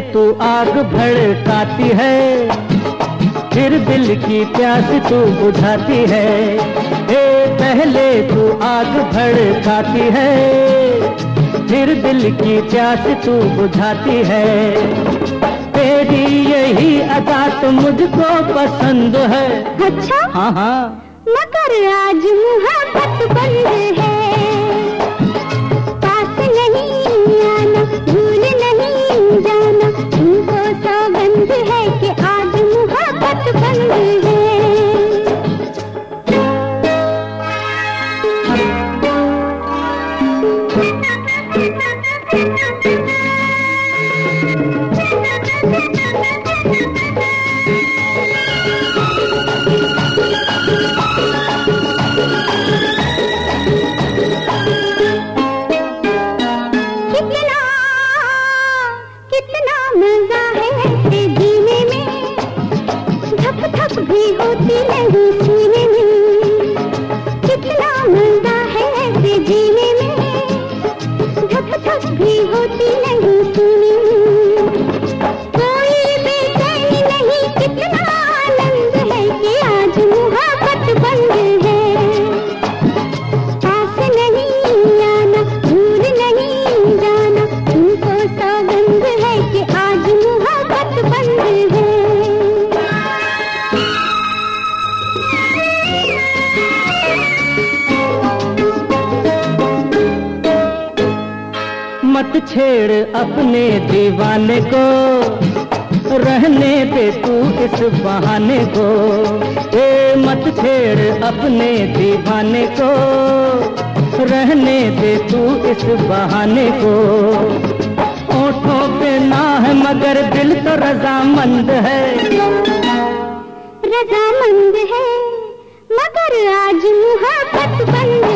तू आग भड़काती है। फिर दिल की प्यास तू बुझाती है। ए पहले तू आग भड़काती है। फिर दिल की प्यास तू बुझाती है। तेरी यही अदा तो मुझको पसंद है। अच्छा? हाँ हाँ। मगर आज मुहब्बत होती नहीं। मत छेड़ अपने दीवाने को। रहने दे तू इस बहाने को। ए, मत छेड़ अपने दीवाने को। रहने दे तू इस बहाने को। ओठों पे ना है मगर दिल तो रजामंद है। रजामंद है, मगर आज मुहब्बत बंद